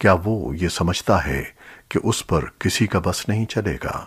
کیا وہ یہ سمجھتا ہے کہ اس پر کسی کا بس نہیں چلے گا؟